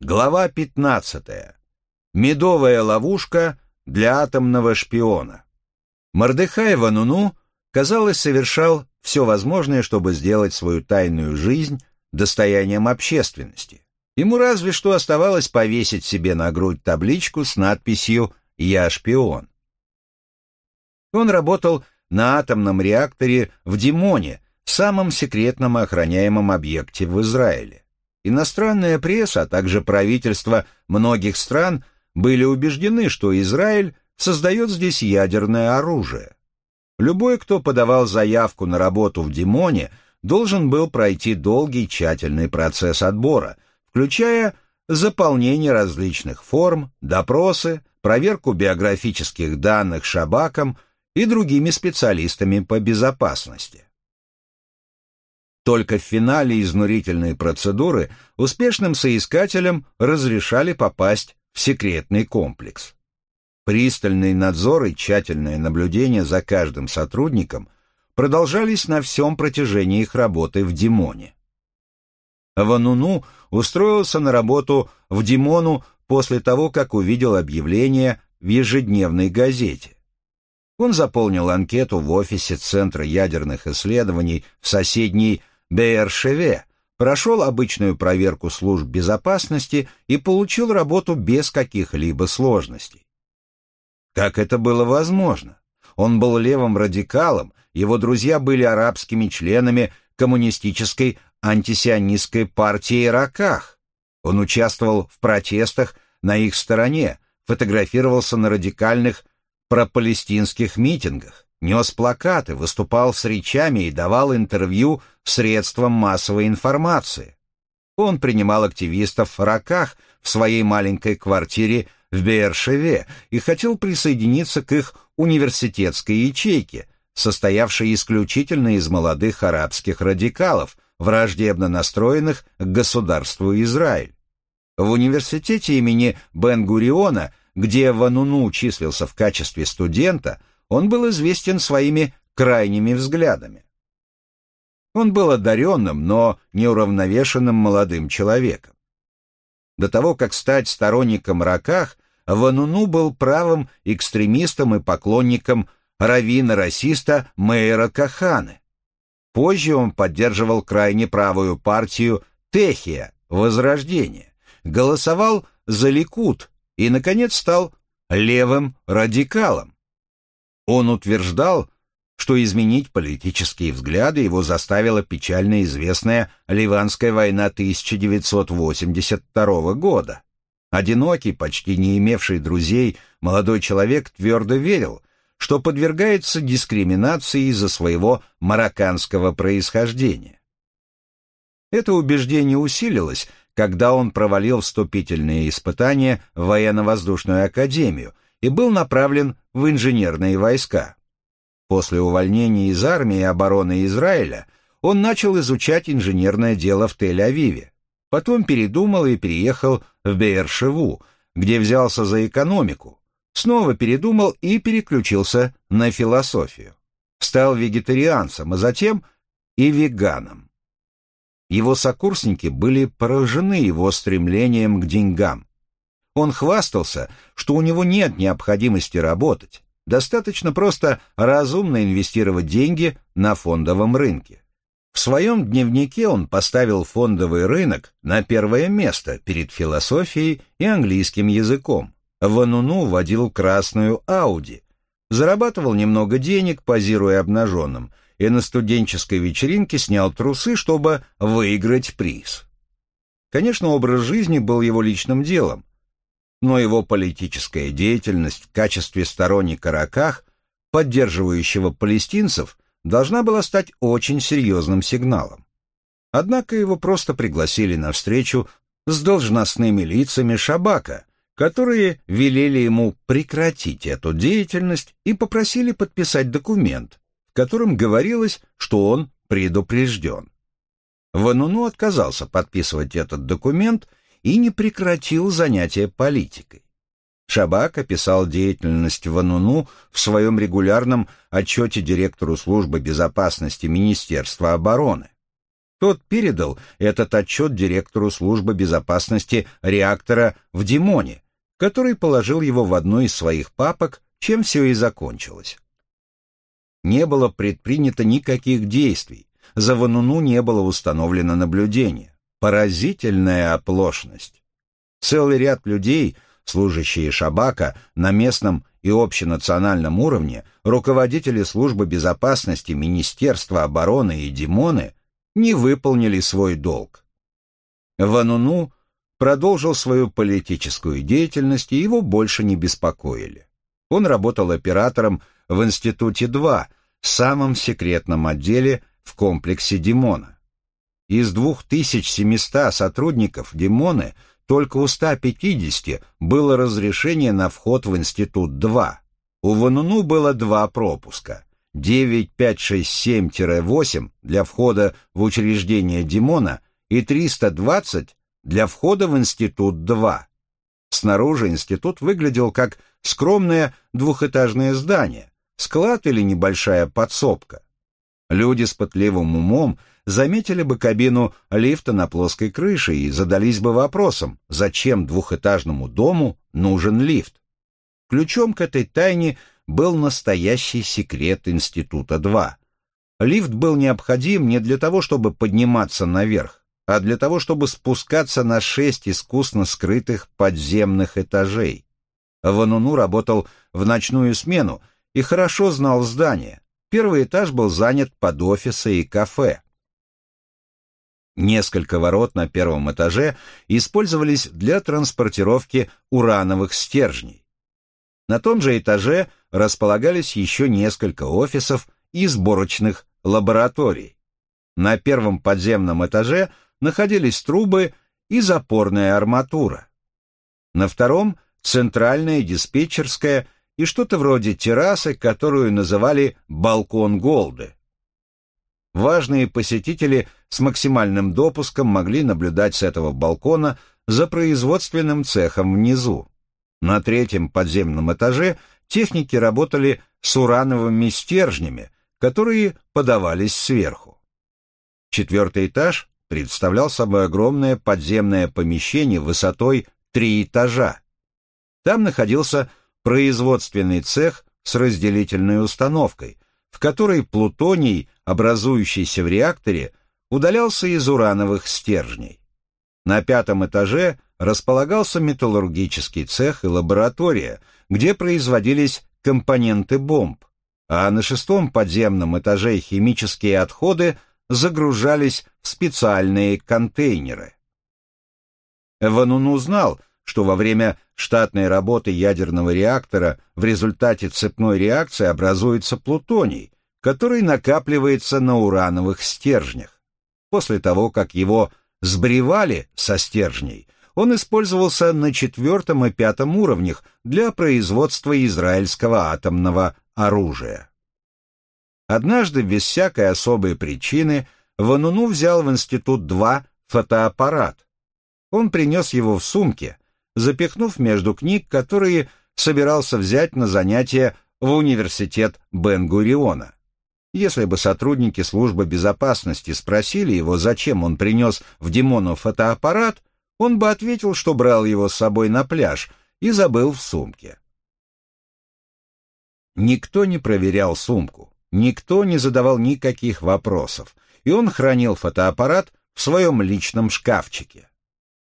Глава 15. Медовая ловушка для атомного шпиона. Мордехай Вануну, казалось, совершал все возможное, чтобы сделать свою тайную жизнь достоянием общественности. Ему разве что оставалось повесить себе на грудь табличку с надписью «Я шпион». Он работал на атомном реакторе в Димоне, самом секретном охраняемом объекте в Израиле. Иностранная пресса, а также правительства многих стран были убеждены, что Израиль создает здесь ядерное оружие. Любой, кто подавал заявку на работу в Димоне, должен был пройти долгий тщательный процесс отбора, включая заполнение различных форм, допросы, проверку биографических данных Шабаком и другими специалистами по безопасности. Только в финале изнурительной процедуры успешным соискателям разрешали попасть в секретный комплекс. Пристальный надзор и тщательное наблюдение за каждым сотрудником продолжались на всем протяжении их работы в Димоне. Вануну устроился на работу в Димону после того, как увидел объявление в ежедневной газете. Он заполнил анкету в офисе Центра ядерных исследований в соседней Бейершеве, прошел обычную проверку служб безопасности и получил работу без каких-либо сложностей. Как это было возможно? Он был левым радикалом, его друзья были арабскими членами коммунистической антисионистской партии Раках. Он участвовал в протестах на их стороне, фотографировался на радикальных пропалестинских митингах нес плакаты, выступал с речами и давал интервью средствам массовой информации. Он принимал активистов в Раках в своей маленькой квартире в Беершеве и хотел присоединиться к их университетской ячейке, состоявшей исключительно из молодых арабских радикалов, враждебно настроенных к государству Израиль. В университете имени Бен-Гуриона, где Вануну числился в качестве студента, он был известен своими крайними взглядами. Он был одаренным, но неуравновешенным молодым человеком. До того, как стать сторонником Раках, Вануну был правым экстремистом и поклонником раввина-расиста Мейра Каханы. Позже он поддерживал крайне правую партию Техия, Возрождение, голосовал за Ликут и, наконец, стал левым радикалом. Он утверждал, что изменить политические взгляды его заставила печально известная Ливанская война 1982 года. Одинокий, почти не имевший друзей, молодой человек твердо верил, что подвергается дискриминации из-за своего марокканского происхождения. Это убеждение усилилось, когда он провалил вступительные испытания в военно-воздушную академию – и был направлен в инженерные войска. После увольнения из армии обороны Израиля он начал изучать инженерное дело в Тель-Авиве. Потом передумал и переехал в Беершеву, где взялся за экономику. Снова передумал и переключился на философию. Стал вегетарианцем, а затем и веганом. Его сокурсники были поражены его стремлением к деньгам. Он хвастался, что у него нет необходимости работать. Достаточно просто разумно инвестировать деньги на фондовом рынке. В своем дневнике он поставил фондовый рынок на первое место перед философией и английским языком. Вануну водил красную Ауди, зарабатывал немного денег, позируя обнаженным, и на студенческой вечеринке снял трусы, чтобы выиграть приз. Конечно, образ жизни был его личным делом, но его политическая деятельность в качестве сторонника Раках, поддерживающего палестинцев, должна была стать очень серьезным сигналом. Однако его просто пригласили на встречу с должностными лицами Шабака, которые велели ему прекратить эту деятельность и попросили подписать документ, в котором говорилось, что он предупрежден. Вануну отказался подписывать этот документ и не прекратил занятия политикой. Шабак описал деятельность Вануну в своем регулярном отчете директору службы безопасности Министерства обороны. Тот передал этот отчет директору службы безопасности реактора в Димоне, который положил его в одну из своих папок, чем все и закончилось. Не было предпринято никаких действий, за Вануну не было установлено наблюдение. Поразительная оплошность. Целый ряд людей, служащие Шабака на местном и общенациональном уровне, руководители службы безопасности, Министерства обороны и Димоны не выполнили свой долг. Вануну продолжил свою политическую деятельность, и его больше не беспокоили. Он работал оператором в Институте-2, самом секретном отделе в комплексе Димона. Из 2700 сотрудников Димоны только у 150 было разрешение на вход в Институт-2. У Вануну было два пропуска. 9567-8 для входа в учреждение Димона и 320 для входа в Институт-2. Снаружи институт выглядел как скромное двухэтажное здание, склад или небольшая подсобка. Люди с пытливым умом заметили бы кабину лифта на плоской крыше и задались бы вопросом, зачем двухэтажному дому нужен лифт. Ключом к этой тайне был настоящий секрет Института-2. Лифт был необходим не для того, чтобы подниматься наверх, а для того, чтобы спускаться на шесть искусно скрытых подземных этажей. Вануну работал в ночную смену и хорошо знал здание. Первый этаж был занят под офисы и кафе. Несколько ворот на первом этаже использовались для транспортировки урановых стержней. На том же этаже располагались еще несколько офисов и сборочных лабораторий. На первом подземном этаже находились трубы и запорная арматура. На втором – центральная диспетчерская и что-то вроде террасы, которую называли «балкон Голды». Важные посетители с максимальным допуском могли наблюдать с этого балкона за производственным цехом внизу. На третьем подземном этаже техники работали с урановыми стержнями, которые подавались сверху. Четвертый этаж представлял собой огромное подземное помещение высотой три этажа. Там находился производственный цех с разделительной установкой, в которой плутоний, образующийся в реакторе, удалялся из урановых стержней. На пятом этаже располагался металлургический цех и лаборатория, где производились компоненты бомб, а на шестом подземном этаже химические отходы загружались в специальные контейнеры. Ванун узнал, что во время штатной работы ядерного реактора в результате цепной реакции образуется плутоний, который накапливается на урановых стержнях. После того, как его сбривали со стержней, он использовался на четвертом и пятом уровнях для производства израильского атомного оружия. Однажды, без всякой особой причины, Вануну взял в Институт-2 фотоаппарат. Он принес его в сумке, запихнув между книг, которые собирался взять на занятия в университет Бен-Гуриона. Если бы сотрудники службы безопасности спросили его, зачем он принес в Димону фотоаппарат, он бы ответил, что брал его с собой на пляж и забыл в сумке. Никто не проверял сумку, никто не задавал никаких вопросов, и он хранил фотоаппарат в своем личном шкафчике.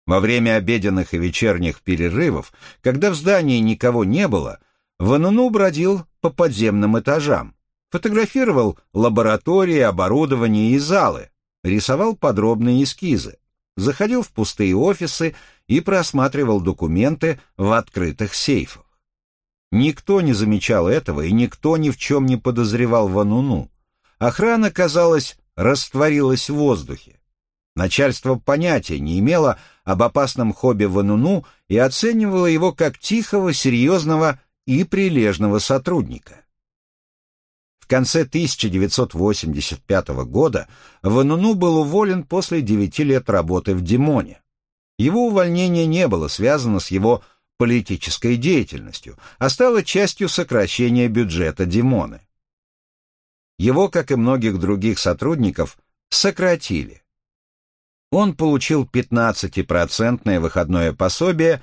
Во время обеденных и вечерних перерывов, когда в здании никого не было, Вануну бродил по подземным этажам, фотографировал лаборатории, оборудование и залы, рисовал подробные эскизы заходил в пустые офисы и просматривал документы в открытых сейфах. Никто не замечал этого, и никто ни в чем не подозревал Вануну. Охрана, казалось, растворилась в воздухе. Начальство понятия не имело об опасном хобби Вануну и оценивало его как тихого, серьезного и прилежного сотрудника. В конце 1985 года Вануну был уволен после девяти лет работы в Димоне. Его увольнение не было связано с его политической деятельностью, а стало частью сокращения бюджета Димоны. Его, как и многих других сотрудников, сократили. Он получил 15% выходное пособие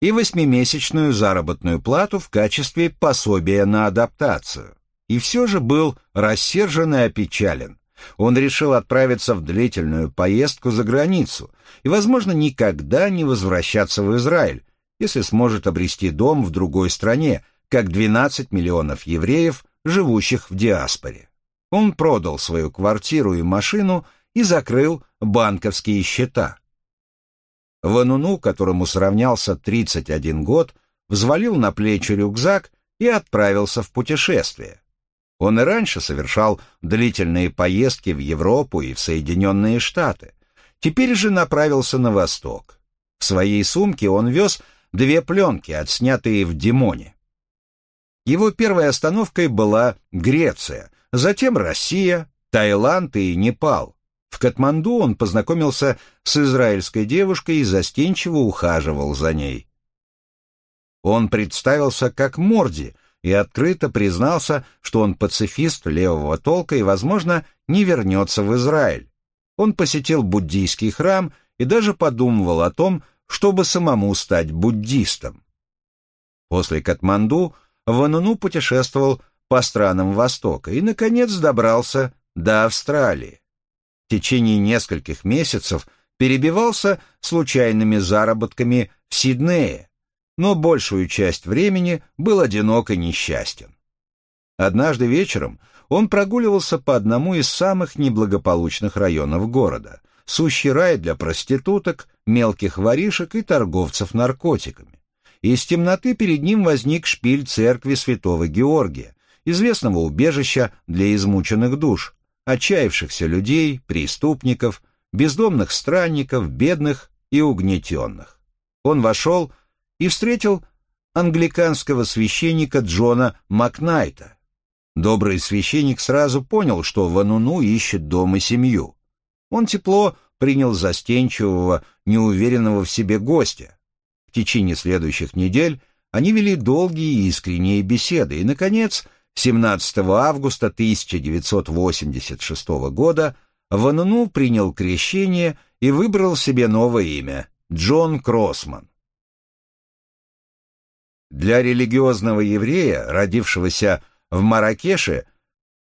и восьмимесячную заработную плату в качестве пособия на адаптацию. И все же был рассержен и опечален. Он решил отправиться в длительную поездку за границу и, возможно, никогда не возвращаться в Израиль, если сможет обрести дом в другой стране, как 12 миллионов евреев, живущих в диаспоре. Он продал свою квартиру и машину и закрыл банковские счета. Вануну, которому сравнялся 31 год, взвалил на плечи рюкзак и отправился в путешествие. Он и раньше совершал длительные поездки в Европу и в Соединенные Штаты. Теперь же направился на восток. В своей сумке он вез две пленки, отснятые в Димоне. Его первой остановкой была Греция, затем Россия, Таиланд и Непал. В Катманду он познакомился с израильской девушкой и застенчиво ухаживал за ней. Он представился как Морди и открыто признался, что он пацифист левого толка и, возможно, не вернется в Израиль. Он посетил буддийский храм и даже подумывал о том, чтобы самому стать буддистом. После Катманду Вануну путешествовал по странам Востока и, наконец, добрался до Австралии. В течение нескольких месяцев перебивался случайными заработками в Сиднее, но большую часть времени был одинок и несчастен. Однажды вечером он прогуливался по одному из самых неблагополучных районов города, сущий рай для проституток, мелких воришек и торговцев наркотиками. Из темноты перед ним возник шпиль церкви святого Георгия, известного убежища для измученных душ, отчаявшихся людей, преступников, бездомных странников, бедных и угнетенных. Он вошел и встретил англиканского священника Джона Макнайта. Добрый священник сразу понял, что Вануну ищет дом и семью. Он тепло принял застенчивого, неуверенного в себе гостя. В течение следующих недель они вели долгие и искренние беседы, и, наконец, 17 августа 1986 года Вануну принял крещение и выбрал себе новое имя – Джон Кроссман. Для религиозного еврея, родившегося в Маракеше,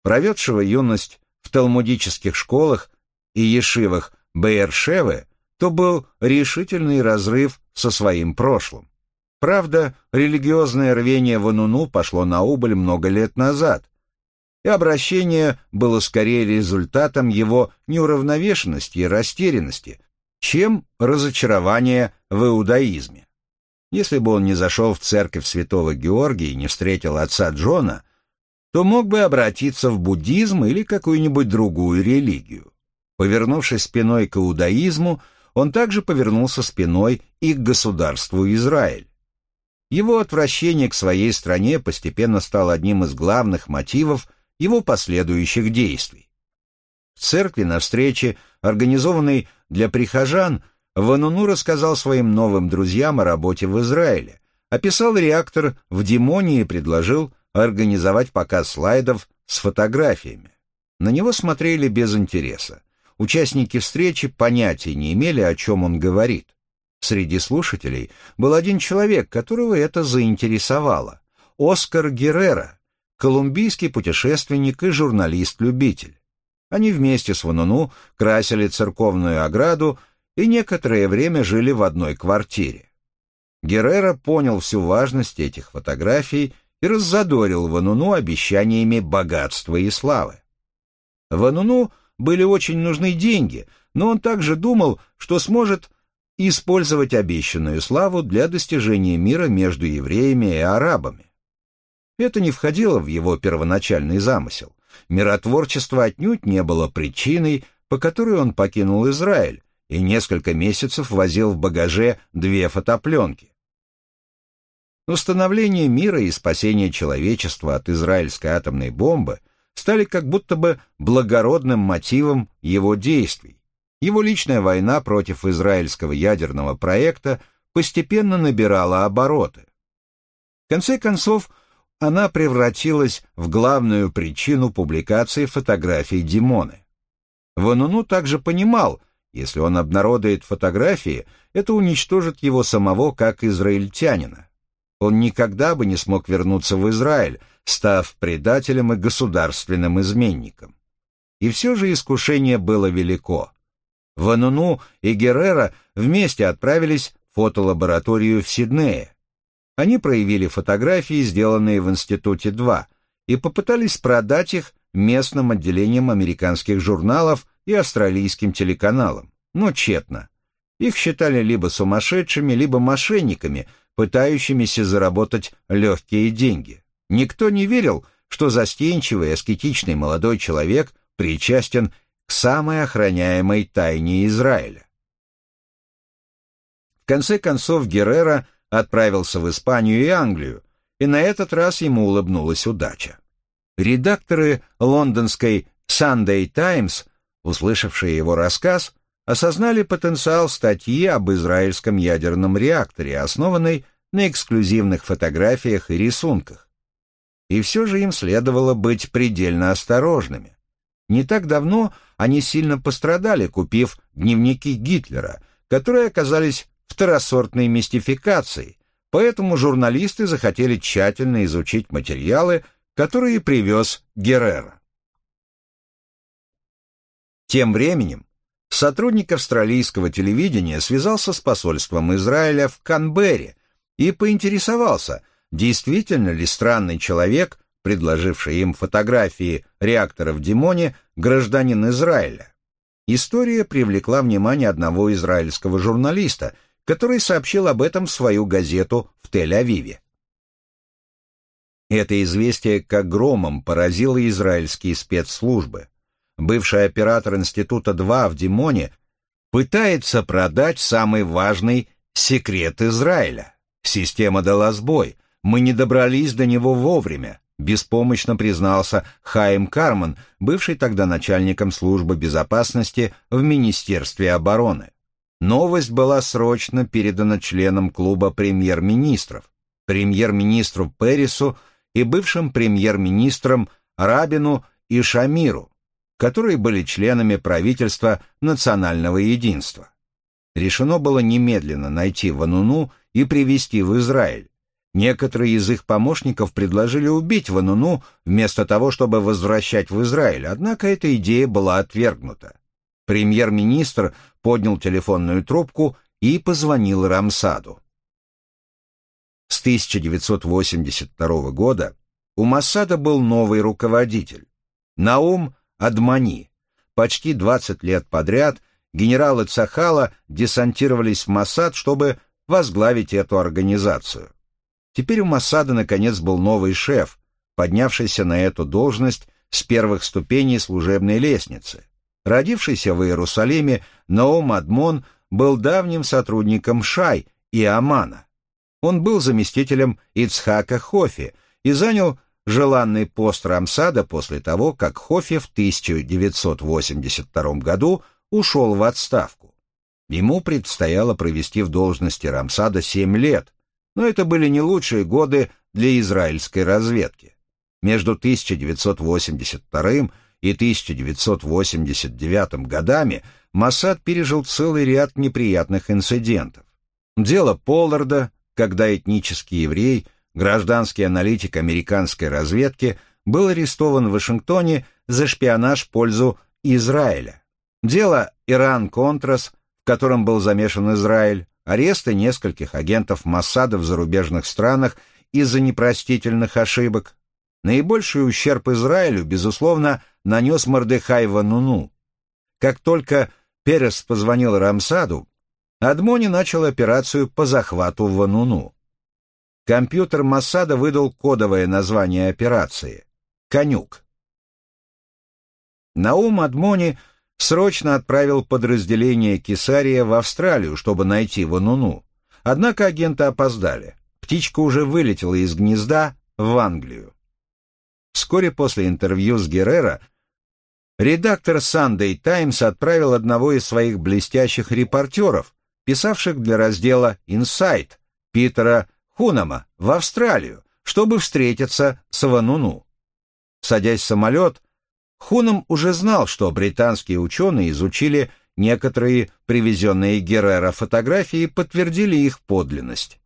проведшего юность в талмудических школах и ешивах Бейершевы, то был решительный разрыв со своим прошлым. Правда, религиозное рвение Вануну пошло на убыль много лет назад, и обращение было скорее результатом его неуравновешенности и растерянности, чем разочарования в иудаизме. Если бы он не зашел в церковь святого Георгия и не встретил отца Джона, то мог бы обратиться в буддизм или какую-нибудь другую религию. Повернувшись спиной к иудаизму, он также повернулся спиной и к государству Израиль. Его отвращение к своей стране постепенно стало одним из главных мотивов его последующих действий. В церкви на встрече, организованной для прихожан, Вануну рассказал своим новым друзьям о работе в Израиле, описал реактор в Димоне и предложил организовать показ слайдов с фотографиями. На него смотрели без интереса. Участники встречи понятия не имели, о чем он говорит. Среди слушателей был один человек, которого это заинтересовало. Оскар Геррера, колумбийский путешественник и журналист-любитель. Они вместе с Вануну красили церковную ограду и некоторое время жили в одной квартире. Геррера понял всю важность этих фотографий и раззадорил Вануну обещаниями богатства и славы. Вануну были очень нужны деньги, но он также думал, что сможет использовать обещанную славу для достижения мира между евреями и арабами. Это не входило в его первоначальный замысел. Миротворчество отнюдь не было причиной, по которой он покинул Израиль и несколько месяцев возил в багаже две фотопленки. Установление мира и спасение человечества от израильской атомной бомбы – стали как будто бы благородным мотивом его действий. Его личная война против израильского ядерного проекта постепенно набирала обороты. В конце концов, она превратилась в главную причину публикации фотографий Димоны. Вануну также понимал, Если он обнародует фотографии, это уничтожит его самого как израильтянина. Он никогда бы не смог вернуться в Израиль, став предателем и государственным изменником. И все же искушение было велико. Вануну и Геррера вместе отправились в фотолабораторию в Сиднее. Они проявили фотографии, сделанные в Институте 2, и попытались продать их местным отделениям американских журналов и австралийским телеканалам, но тщетно. Их считали либо сумасшедшими, либо мошенниками, пытающимися заработать легкие деньги. Никто не верил, что застенчивый, аскетичный молодой человек причастен к самой охраняемой тайне Израиля. В конце концов Геррера отправился в Испанию и Англию, и на этот раз ему улыбнулась удача. Редакторы лондонской Sunday Times, услышавшие его рассказ, осознали потенциал статьи об израильском ядерном реакторе, основанной на эксклюзивных фотографиях и рисунках. И все же им следовало быть предельно осторожными. Не так давно они сильно пострадали, купив дневники Гитлера, которые оказались второсортной мистификацией, поэтому журналисты захотели тщательно изучить материалы, которые привез Геррера. Тем временем сотрудник австралийского телевидения связался с посольством Израиля в Канберре и поинтересовался, действительно ли странный человек предложивший им фотографии реактора в Димоне, гражданин Израиля. История привлекла внимание одного израильского журналиста, который сообщил об этом в свою газету в Тель-Авиве. Это известие как громом поразило израильские спецслужбы. Бывший оператор Института 2 в Димоне пытается продать самый важный секрет Израиля. Система дала сбой, мы не добрались до него вовремя, беспомощно признался Хайм Карман, бывший тогда начальником службы безопасности в Министерстве обороны. Новость была срочно передана членам клуба премьер-министров, премьер-министру Перрису и бывшим премьер-министрам Рабину и Шамиру, которые были членами правительства национального единства. Решено было немедленно найти Вануну и привести в Израиль, Некоторые из их помощников предложили убить Вануну вместо того, чтобы возвращать в Израиль, однако эта идея была отвергнута. Премьер-министр поднял телефонную трубку и позвонил Рамсаду. С 1982 года у Массада был новый руководитель – Наум Адмани. Почти 20 лет подряд генералы Цахала десантировались в Массад, чтобы возглавить эту организацию. Теперь у Масада наконец был новый шеф, поднявшийся на эту должность с первых ступеней служебной лестницы. Родившийся в Иерусалиме, Наум Адмон был давним сотрудником Шай и Амана. Он был заместителем Ицхака Хофи и занял желанный пост Рамсада после того, как Хофи в 1982 году ушел в отставку. Ему предстояло провести в должности Рамсада 7 лет, но это были не лучшие годы для израильской разведки. Между 1982 и 1989 годами Моссад пережил целый ряд неприятных инцидентов. Дело Полларда, когда этнический еврей, гражданский аналитик американской разведки, был арестован в Вашингтоне за шпионаж в пользу Израиля. Дело Иран-Контрас, в котором был замешан Израиль, аресты нескольких агентов Моссада в зарубежных странах из-за непростительных ошибок. Наибольший ущерб Израилю, безусловно, нанес Мордехай Вануну. Как только Перес позвонил Рамсаду, Адмони начал операцию по захвату Вануну. Компьютер Моссада выдал кодовое название операции — «Конюк». Наум Адмони — срочно отправил подразделение Кесария в Австралию, чтобы найти Вануну. Однако агенты опоздали. Птичка уже вылетела из гнезда в Англию. Вскоре после интервью с Геррера редактор Sunday Times отправил одного из своих блестящих репортеров, писавших для раздела Insight, Питера Хунама, в Австралию, чтобы встретиться с Вануну. Садясь в самолет, Хуном уже знал, что британские ученые изучили некоторые привезенные Геррера фотографии подтвердили их подлинность.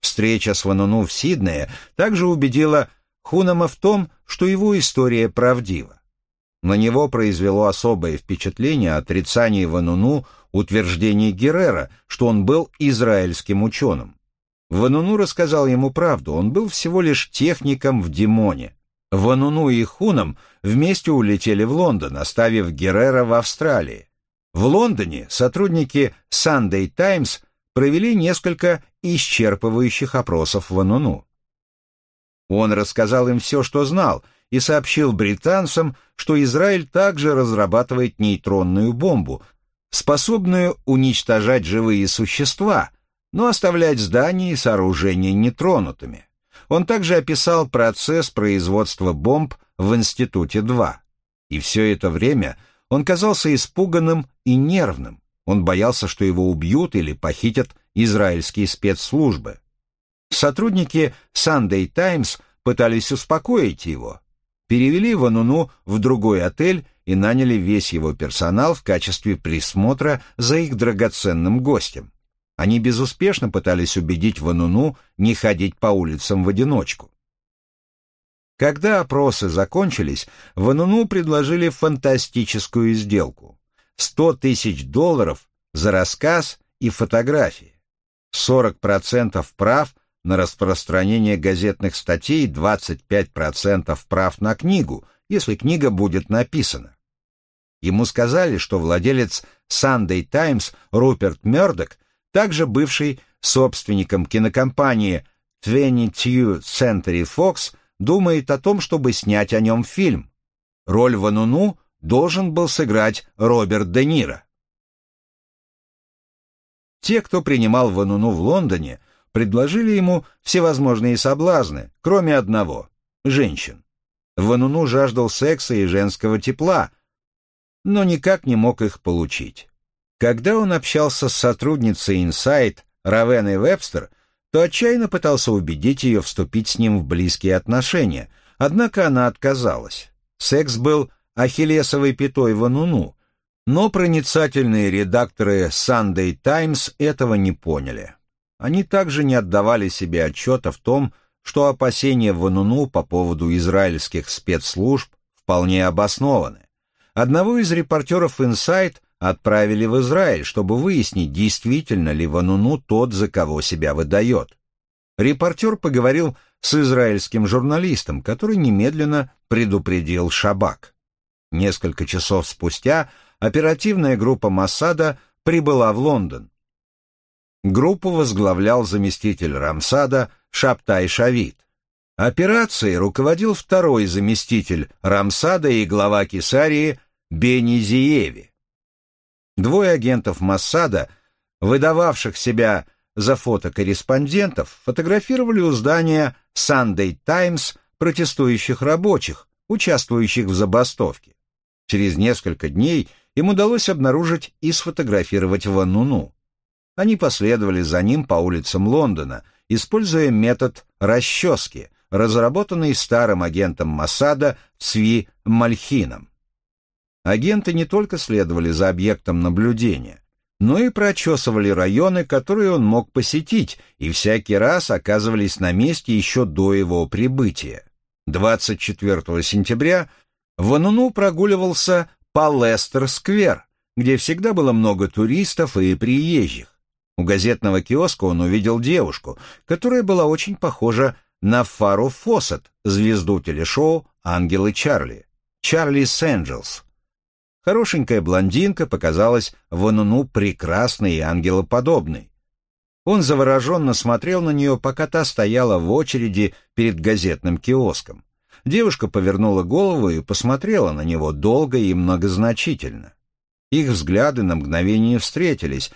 Встреча с Вануну в Сиднее также убедила Хунама в том, что его история правдива. На него произвело особое впечатление отрицание Вануну утверждений Геррера, что он был израильским ученым. Вануну рассказал ему правду, он был всего лишь техником в Димоне. Вануну и Хунам вместе улетели в Лондон, оставив Геррера в Австралии. В Лондоне сотрудники Sunday Times провели несколько исчерпывающих опросов Вануну. Он рассказал им все, что знал, и сообщил британцам, что Израиль также разрабатывает нейтронную бомбу, способную уничтожать живые существа, но оставлять здания и сооружения нетронутыми. Он также описал процесс производства бомб в Институте-2. И все это время он казался испуганным и нервным. Он боялся, что его убьют или похитят израильские спецслужбы. Сотрудники Sunday Times пытались успокоить его. Перевели Вануну в другой отель и наняли весь его персонал в качестве присмотра за их драгоценным гостем. Они безуспешно пытались убедить Вануну не ходить по улицам в одиночку. Когда опросы закончились, Вануну предложили фантастическую сделку. 100 тысяч долларов за рассказ и фотографии. 40% прав на распространение газетных статей, 25% прав на книгу, если книга будет написана. Ему сказали, что владелец Sunday Times Руперт Мёрдок, также бывший собственником кинокомпании 22 Century Fox, думает о том, чтобы снять о нем фильм. Роль Вануну должен был сыграть Роберт Де Ниро. Те, кто принимал Вануну в Лондоне, предложили ему всевозможные соблазны, кроме одного — женщин. Вануну жаждал секса и женского тепла, но никак не мог их получить. Когда он общался с сотрудницей Insight Равеной Вебстер, то отчаянно пытался убедить ее вступить с ним в близкие отношения, однако она отказалась. Секс был ахиллесовой пятой Вануну, но проницательные редакторы Sunday Times этого не поняли. Они также не отдавали себе отчета в том, что опасения Вануну по поводу израильских спецслужб вполне обоснованы. Одного из репортеров Insight отправили в Израиль, чтобы выяснить, действительно ли Вануну тот, за кого себя выдает. Репортер поговорил с израильским журналистом, который немедленно предупредил Шабак. Несколько часов спустя оперативная группа Массада прибыла в Лондон. Группу возглавлял заместитель Рамсада Шаптай Шавид. Операцией руководил второй заместитель Рамсада и глава Кесарии Бени Зиеви. Двое агентов Массада, выдававших себя за фотокорреспондентов, фотографировали у здания Sunday Times протестующих рабочих, участвующих в забастовке. Через несколько дней им удалось обнаружить и сфотографировать Вануну. Они последовали за ним по улицам Лондона, используя метод расчески, разработанный старым агентом Массада Цви Мальхином. Агенты не только следовали за объектом наблюдения, но и прочесывали районы, которые он мог посетить, и всякий раз оказывались на месте еще до его прибытия. 24 сентября Вануну прогуливался по Лестер-сквер, где всегда было много туристов и приезжих. У газетного киоска он увидел девушку, которая была очень похожа на Фару Фоссет, звезду телешоу «Ангелы Чарли», Чарли Сэнджелс. Хорошенькая блондинка показалась Вануну прекрасной и ангелоподобной. Он завороженно смотрел на нее, пока та стояла в очереди перед газетным киоском. Девушка повернула голову и посмотрела на него долго и многозначительно. Их взгляды на мгновение встретились,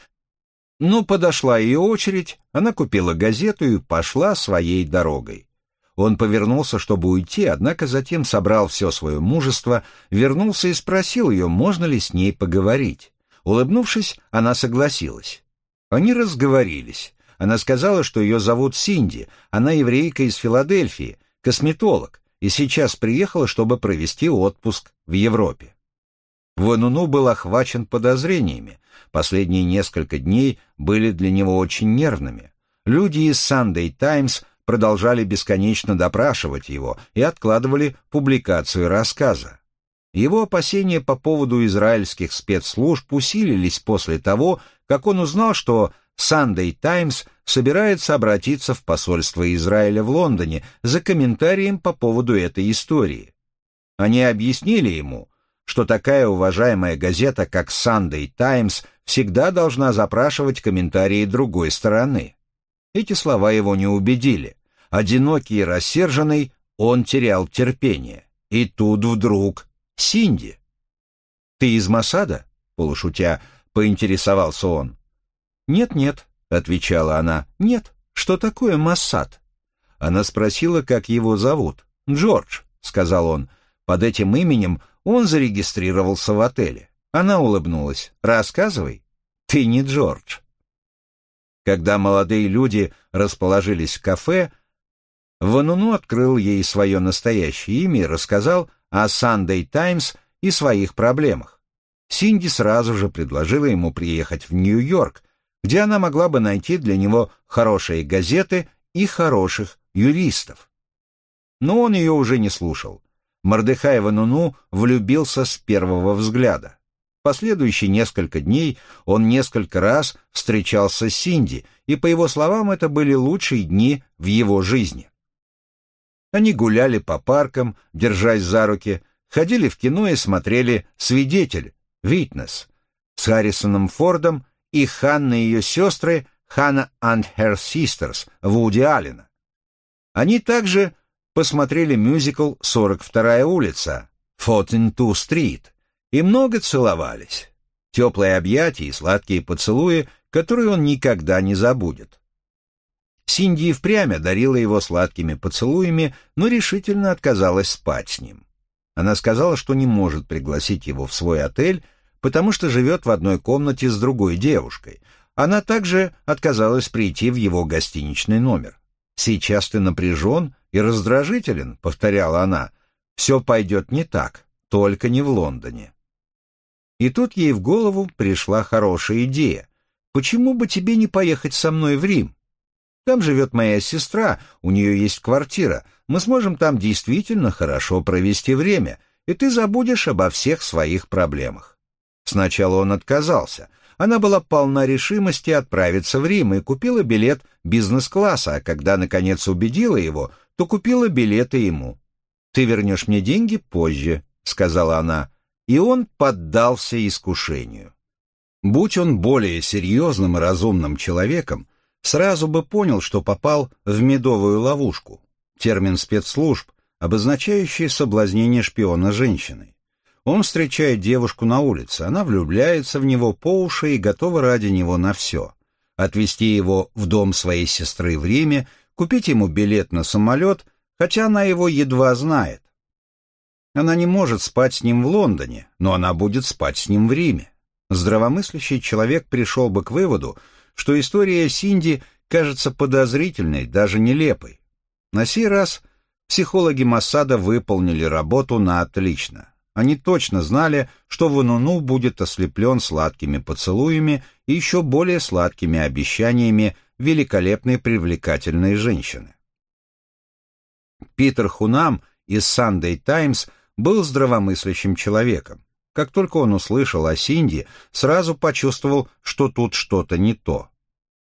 но подошла ее очередь, она купила газету и пошла своей дорогой. Он повернулся, чтобы уйти, однако затем собрал все свое мужество, вернулся и спросил ее, можно ли с ней поговорить. Улыбнувшись, она согласилась. Они разговорились. Она сказала, что ее зовут Синди, она еврейка из Филадельфии, косметолог, и сейчас приехала, чтобы провести отпуск в Европе. Вануну был охвачен подозрениями. Последние несколько дней были для него очень нервными. Люди из Sunday Times продолжали бесконечно допрашивать его и откладывали публикацию рассказа. Его опасения по поводу израильских спецслужб усилились после того, как он узнал, что Sunday Times собирается обратиться в посольство Израиля в Лондоне за комментарием по поводу этой истории. Они объяснили ему, что такая уважаемая газета, как Sunday Times, всегда должна запрашивать комментарии другой стороны. Эти слова его не убедили. Одинокий и рассерженный, он терял терпение. И тут вдруг Синди. «Ты из Масада?» — полушутя поинтересовался он. «Нет-нет», — отвечала она, — «нет. Что такое Массад?» Она спросила, как его зовут. «Джордж», — сказал он. Под этим именем он зарегистрировался в отеле. Она улыбнулась. «Рассказывай». «Ты не Джордж». Когда молодые люди расположились в кафе, Вануну открыл ей свое настоящее имя и рассказал о Sunday Times и своих проблемах. Синди сразу же предложила ему приехать в Нью-Йорк, где она могла бы найти для него хорошие газеты и хороших юристов. Но он ее уже не слушал. Мордыхай Вануну влюбился с первого взгляда. Последующие несколько дней он несколько раз встречался с Синди, и, по его словам, это были лучшие дни в его жизни. Они гуляли по паркам, держась за руки, ходили в кино и смотрели «Свидетель», «Витнес» с Харрисоном Фордом и Ханной и ее сестры Ханна and Her Sisters Вуди Аллена. Они также посмотрели мюзикл «42-я улица» «Фотин-Ту Стрит» и много целовались. Теплые объятия и сладкие поцелуи, которые он никогда не забудет. Синди и впрямь одарила его сладкими поцелуями, но решительно отказалась спать с ним. Она сказала, что не может пригласить его в свой отель, потому что живет в одной комнате с другой девушкой. Она также отказалась прийти в его гостиничный номер. «Сейчас ты напряжен и раздражителен», — повторяла она. «Все пойдет не так, только не в Лондоне». И тут ей в голову пришла хорошая идея. «Почему бы тебе не поехать со мной в Рим? Там живет моя сестра, у нее есть квартира. Мы сможем там действительно хорошо провести время, и ты забудешь обо всех своих проблемах». Сначала он отказался. Она была полна решимости отправиться в Рим и купила билет бизнес-класса, а когда, наконец, убедила его, то купила билеты ему. «Ты вернешь мне деньги позже», — сказала она, и он поддался искушению. Будь он более серьезным и разумным человеком, сразу бы понял, что попал в медовую ловушку, термин спецслужб, обозначающий соблазнение шпиона женщиной. Он встречает девушку на улице, она влюбляется в него по уши и готова ради него на все. Отвезти его в дом своей сестры в Риме, купить ему билет на самолет, хотя она его едва знает. Она не может спать с ним в Лондоне, но она будет спать с ним в Риме. Здравомыслящий человек пришел бы к выводу, что история Синди кажется подозрительной, даже нелепой. На сей раз психологи Массада выполнили работу на отлично. Они точно знали, что Вануну будет ослеплен сладкими поцелуями и еще более сладкими обещаниями великолепной привлекательной женщины. Питер Хунам из Sunday Times был здравомыслящим человеком. Как только он услышал о Синди, сразу почувствовал, что тут что-то не то.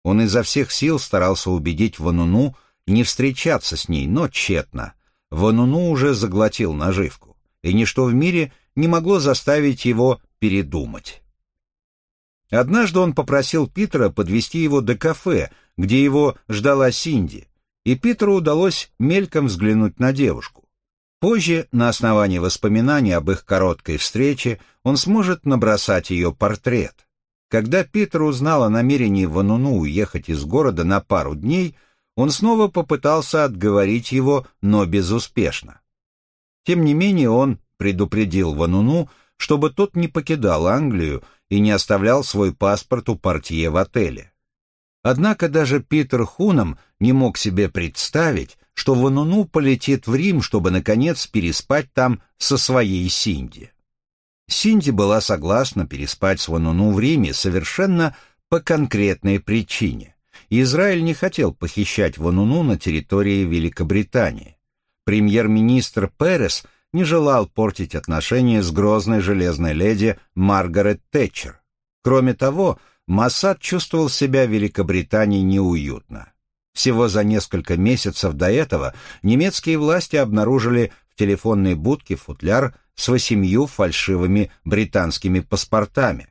Он изо всех сил старался убедить Вануну не встречаться с ней, но тщетно. Вануну уже заглотил наживку, и ничто в мире не могло заставить его передумать. Однажды он попросил Питера подвести его до кафе, где его ждала Синди, и Питеру удалось мельком взглянуть на девушку. Позже, на основании воспоминаний об их короткой встрече, он сможет набросать ее портрет. Когда Питер узнал о намерении Вануну уехать из города на пару дней, он снова попытался отговорить его, но безуспешно. Тем не менее он предупредил Вануну, чтобы тот не покидал Англию и не оставлял свой паспорт у портье в отеле. Однако даже Питер Хуном не мог себе представить, что Вануну полетит в Рим, чтобы, наконец, переспать там со своей Синди. Синди была согласна переспать с Вануну в Риме совершенно по конкретной причине. Израиль не хотел похищать Вануну на территории Великобритании. Премьер-министр Перес не желал портить отношения с грозной железной леди Маргарет Тэтчер. Кроме того, Массад чувствовал себя в Великобритании неуютно. Всего за несколько месяцев до этого немецкие власти обнаружили в телефонной будке футляр с восемью фальшивыми британскими паспортами.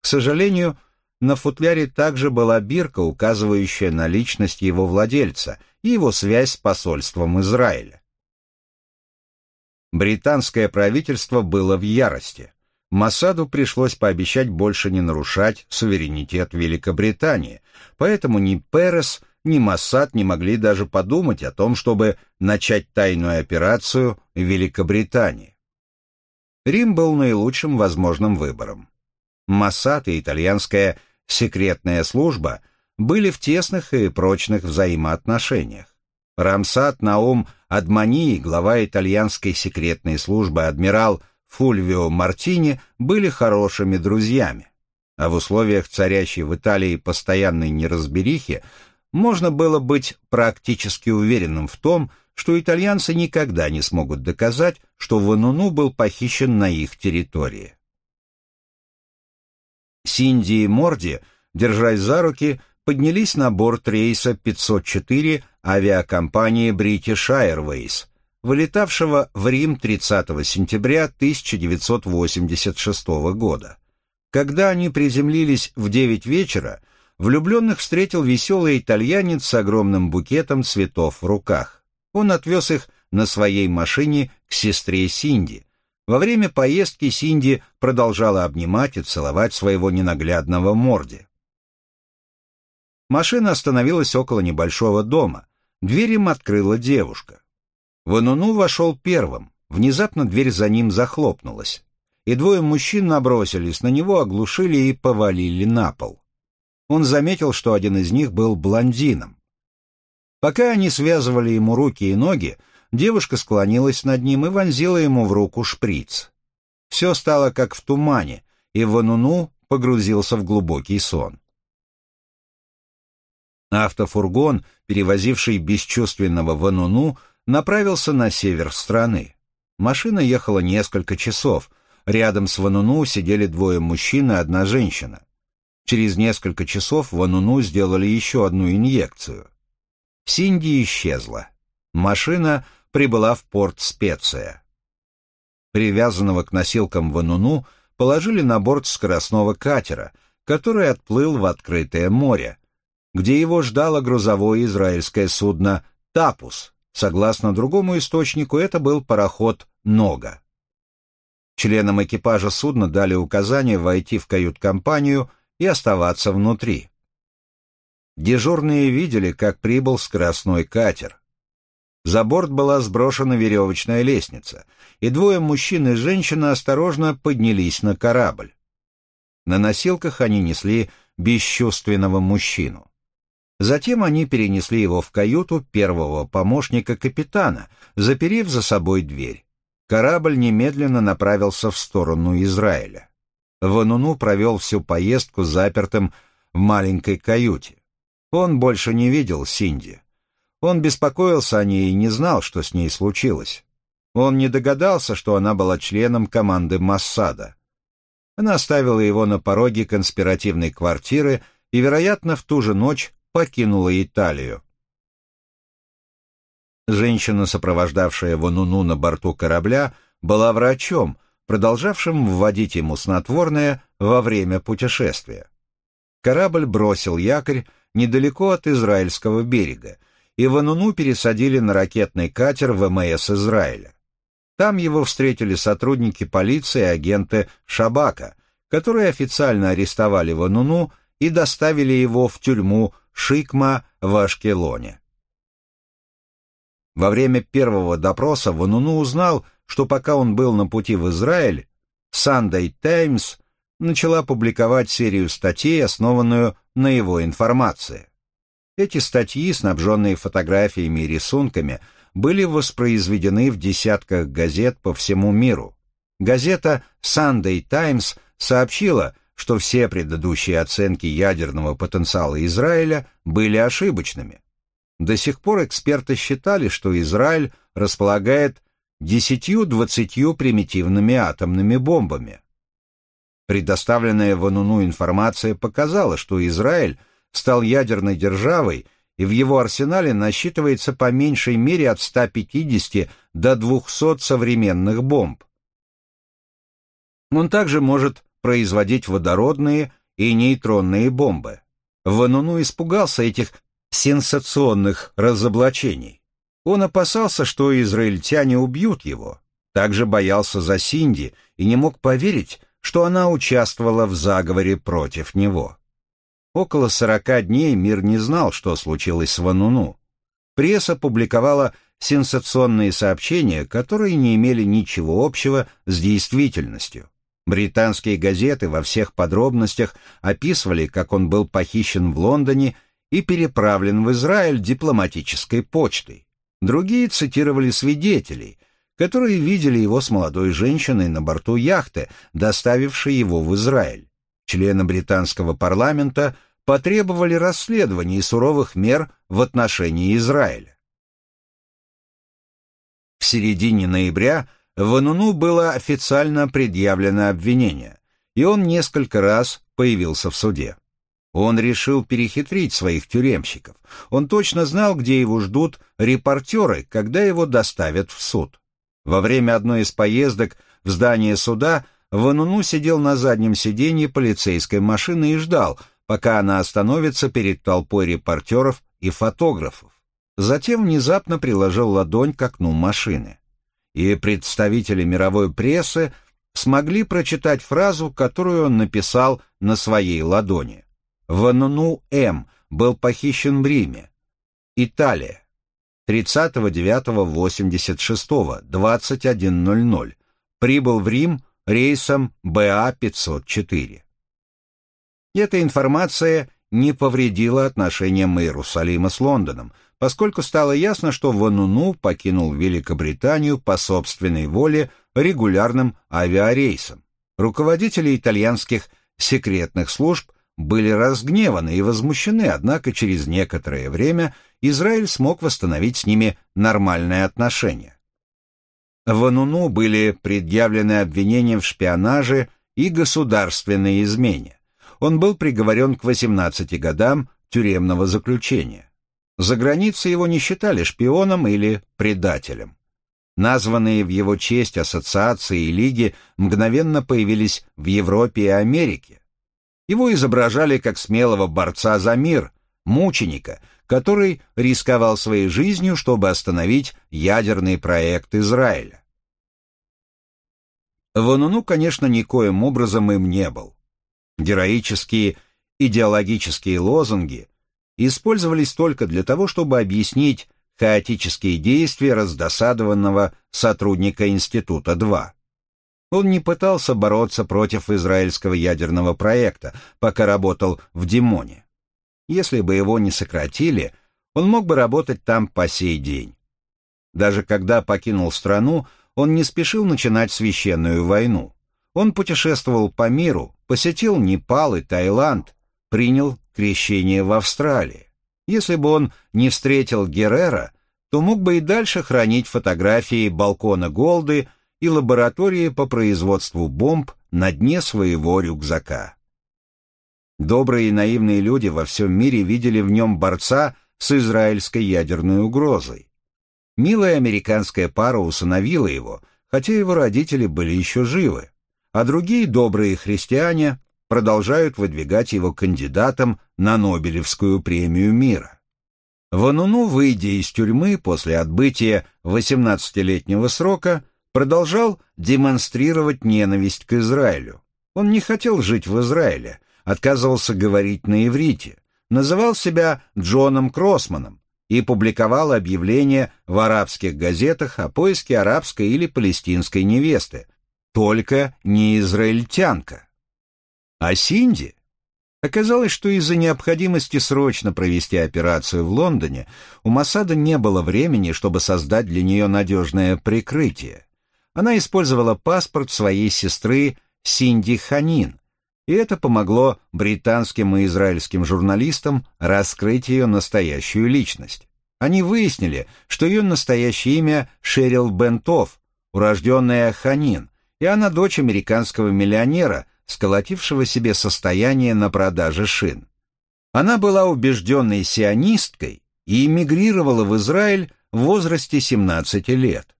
К сожалению, на футляре также была бирка, указывающая на личность его владельца и его связь с посольством Израиля. Британское правительство было в ярости. Масаду пришлось пообещать больше не нарушать суверенитет Великобритании, поэтому ни Перес, ни Массад не могли даже подумать о том, чтобы начать тайную операцию в Великобритании. Рим был наилучшим возможным выбором. Массад и итальянская секретная служба были в тесных и прочных взаимоотношениях. Рамсат Наум Адмани, глава итальянской секретной службы адмирал Фульвио Мартини были хорошими друзьями, а в условиях царящей в Италии постоянной неразберихи можно было быть практически уверенным в том, что итальянцы никогда не смогут доказать, что Вануну был похищен на их территории. Синди и Морди, держась за руки, поднялись на борт рейса 504 авиакомпании British Airways, вылетавшего в Рим 30 сентября 1986 года. Когда они приземлились в 9 вечера, влюбленных встретил веселый итальянец с огромным букетом цветов в руках. Он отвез их на своей машине к сестре Синди. Во время поездки Синди продолжала обнимать и целовать своего ненаглядного Морди. Машина остановилась около небольшого дома. Дверь им открыла девушка. Вануну вошел первым. Внезапно дверь за ним захлопнулась, и двое мужчин набросились на него, оглушили и повалили на пол. Он заметил, что один из них был блондином. Пока они связывали ему руки и ноги, девушка склонилась над ним и вонзила ему в руку шприц. Все стало как в тумане, и Вануну погрузился в глубокий сон. Автофургон, перевозивший бесчувственного Вануну, направился на север страны. Машина ехала несколько часов. Рядом с Вануну сидели двое мужчин и одна женщина. Через несколько часов Вануну сделали еще одну инъекцию. Синди исчезла. Машина прибыла в порт Специя. Привязанного к носилкам Вануну положили на борт скоростного катера, который отплыл в открытое море, где его ждало грузовое израильское судно «Тапус», Согласно другому источнику, это был пароход «Нога». Членам экипажа судна дали указание войти в кают-компанию и оставаться внутри. Дежурные видели, как прибыл скоростной катер. За борт была сброшена веревочная лестница, и двое мужчин и женщина осторожно поднялись на корабль. На носилках они несли бесчувственного мужчину. Затем они перенесли его в каюту первого помощника капитана, заперев за собой дверь. Корабль немедленно направился в сторону Израиля. Вануну провел всю поездку запертым в маленькой каюте. Он больше не видел Синди. Он беспокоился о ней и не знал, что с ней случилось. Он не догадался, что она была членом команды Массада. Она оставила его на пороге конспиративной квартиры и, вероятно, в ту же ночь покинула Италию. Женщина, сопровождавшая Вануну на борту корабля, была врачом, продолжавшим вводить ему снотворное во время путешествия. Корабль бросил якорь недалеко от израильского берега, и Вануну пересадили на ракетный катер ВМС Израиля. Там его встретили сотрудники полиции и агенты Шабака, которые официально арестовали Вануну и доставили его в тюрьму Шикма в Ашкелоне. Во время первого допроса Вануну узнал, что пока он был на пути в Израиль, Sunday Times начала публиковать серию статей, основанную на его информации. Эти статьи, снабженные фотографиями и рисунками, были воспроизведены в десятках газет по всему миру. газета «Sunday Times» сообщила, что все предыдущие оценки ядерного потенциала Израиля были ошибочными. До сих пор эксперты считали, что Израиль располагает 10-20 примитивными атомными бомбами. Предоставленная Вануну информация показала, что Израиль стал ядерной державой, и в его арсенале насчитывается по меньшей мере от 150 до 200 современных бомб. Он также может производить водородные и нейтронные бомбы. Вануну испугался этих сенсационных разоблачений. Он опасался, что израильтяне убьют его. Также боялся за Синди и не мог поверить, что она участвовала в заговоре против него. Около сорока дней мир не знал, что случилось с Вануну. Пресса публиковала сенсационные сообщения, которые не имели ничего общего с действительностью. Британские газеты во всех подробностях описывали, как он был похищен в Лондоне и переправлен в Израиль дипломатической почтой. Другие цитировали свидетелей, которые видели его с молодой женщиной на борту яхты, доставившей его в Израиль. Члены британского парламента потребовали расследования и суровых мер в отношении Израиля. В середине ноября Вануну было официально предъявлено обвинение, и он несколько раз появился в суде. Он решил перехитрить своих тюремщиков. Он точно знал, где его ждут репортеры, когда его доставят в суд. Во время одной из поездок в здание суда Вануну сидел на заднем сиденье полицейской машины и ждал, пока она остановится перед толпой репортеров и фотографов. Затем внезапно приложил ладонь к окну машины и представители мировой прессы смогли прочитать фразу, которую он написал на своей ладони. Ванну М. был похищен в Риме. Италия. 30.09.86, 21.00. Прибыл в Рим рейсом БА-504. Эта информация не повредила отношениям Иерусалима с Лондоном, поскольку стало ясно, что Вануну покинул Великобританию по собственной воле регулярным авиарейсом. Руководители итальянских секретных служб были разгневаны и возмущены, однако через некоторое время Израиль смог восстановить с ними нормальные отношения. Вануну были предъявлены обвинения в шпионаже и государственной измене. Он был приговорен к 18 годам тюремного заключения. За границей его не считали шпионом или предателем. Названные в его честь ассоциации и лиги мгновенно появились в Европе и Америке. Его изображали как смелого борца за мир, мученика, который рисковал своей жизнью, чтобы остановить ядерный проект Израиля. Вануну, конечно, никоим образом им не был. Героические идеологические лозунги использовались только для того, чтобы объяснить хаотические действия раздосадованного сотрудника Института-2. Он не пытался бороться против израильского ядерного проекта, пока работал в Димоне. Если бы его не сократили, он мог бы работать там по сей день. Даже когда покинул страну, он не спешил начинать священную войну. Он путешествовал по миру, посетил Непал и Таиланд, принял крещение в Австралии. Если бы он не встретил Геррера, то мог бы и дальше хранить фотографии балкона Голды и лаборатории по производству бомб на дне своего рюкзака. Добрые и наивные люди во всем мире видели в нем борца с израильской ядерной угрозой. Милая американская пара усыновила его, хотя его родители были еще живы, а другие добрые христиане продолжают выдвигать его кандидатом на Нобелевскую премию мира. Вануну, выйдя из тюрьмы после отбытия 18-летнего срока, продолжал демонстрировать ненависть к Израилю. Он не хотел жить в Израиле, отказывался говорить на иврите, называл себя Джоном Кроссманом и публиковал объявления в арабских газетах о поиске арабской или палестинской невесты, только не израильтянка. А Синди? Оказалось, что из-за необходимости срочно провести операцию в Лондоне у Масада не было времени, чтобы создать для нее надежное прикрытие. Она использовала паспорт своей сестры Синди Ханин, и это помогло британским и израильским журналистам раскрыть ее настоящую личность. Они выяснили, что ее настоящее имя Шерил Бентов, урожденная Ханин, и она дочь американского миллионера, сколотившего себе состояние на продаже шин. Она была убежденной сионисткой и эмигрировала в Израиль в возрасте 17 лет.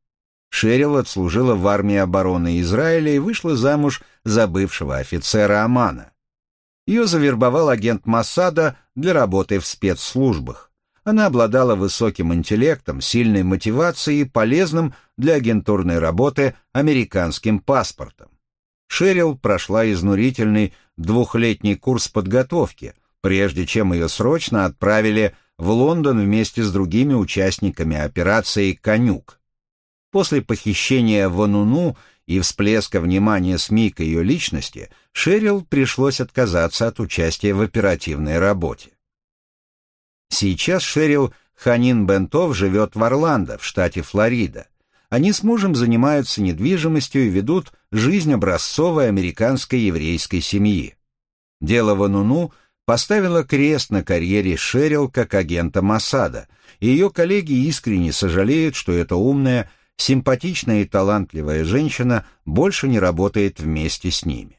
Шерил отслужила в армии обороны Израиля и вышла замуж за бывшего офицера Амана. Ее завербовал агент Массада для работы в спецслужбах. Она обладала высоким интеллектом, сильной мотивацией и полезным для агентурной работы американским паспортом. Шерил прошла изнурительный двухлетний курс подготовки, прежде чем ее срочно отправили в Лондон вместе с другими участниками операции «Конюк». После похищения Вануну и всплеска внимания СМИ к ее личности, Шерил пришлось отказаться от участия в оперативной работе. Сейчас Шерил Ханин Бентов живет в Орландо, в штате Флорида. Они с мужем занимаются недвижимостью и ведут жизнь образцовой американской еврейской семьи. Дело Вануну поставило крест на карьере Шерил как агента Масада, и ее коллеги искренне сожалеют, что эта умная, симпатичная и талантливая женщина больше не работает вместе с ними.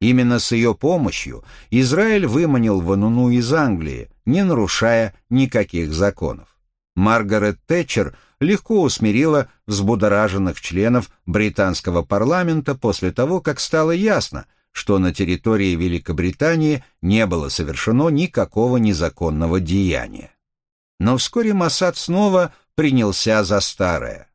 Именно с ее помощью Израиль выманил Вануну из Англии, не нарушая никаких законов. Маргарет Тэтчер легко усмирила взбудораженных членов британского парламента после того, как стало ясно, что на территории Великобритании не было совершено никакого незаконного деяния. Но вскоре Моссад снова принялся за старое.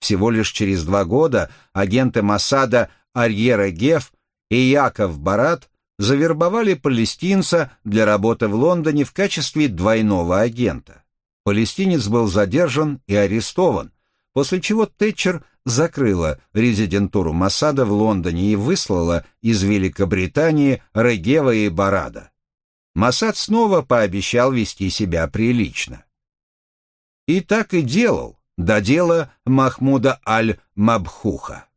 Всего лишь через два года агенты Моссада Арьера Геф и Яков Барат завербовали палестинца для работы в Лондоне в качестве двойного агента палестинец был задержан и арестован, после чего Тэтчер закрыла резидентуру Масада в Лондоне и выслала из Великобритании Регева и Барада. Масад снова пообещал вести себя прилично. И так и делал, до дела Махмуда аль-Мабхуха.